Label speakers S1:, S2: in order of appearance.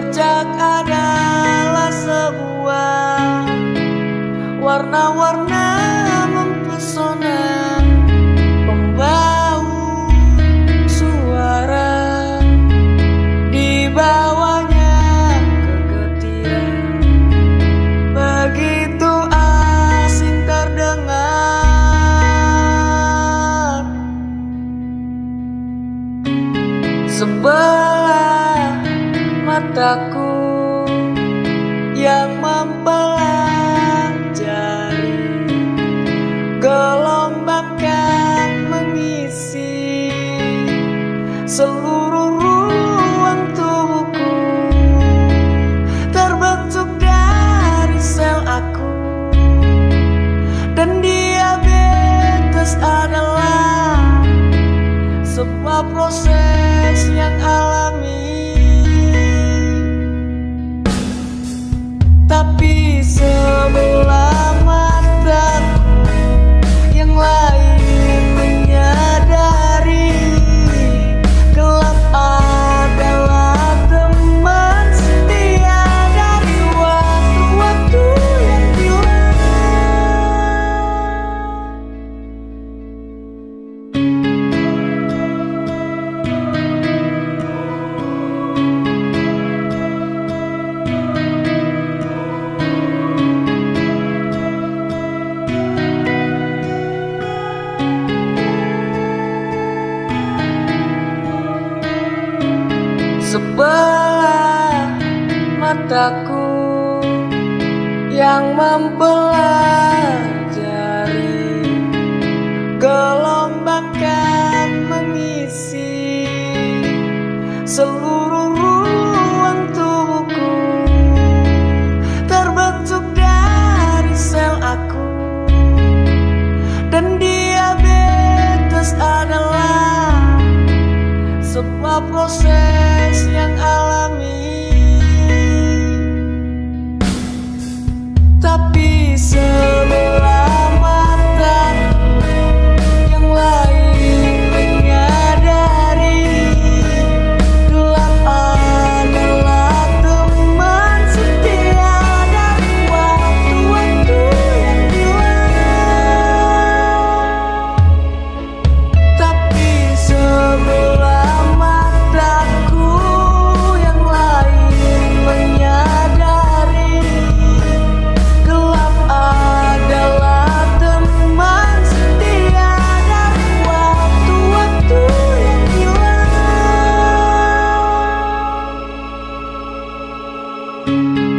S1: bercak adalah sebuah warna-warna mataku yang mempelajari gelombang kan mengisi seluruh ruang tubuhku. Terbentuk dari sel aku. Dan diabetes adalah sebuah proses yang alami sebelah mataku yang mempelajari gelombang kan mengisi seluruh ruang tubuhku. Terbentuk dari sel aku. Dan diabetes adalah sebuah proses you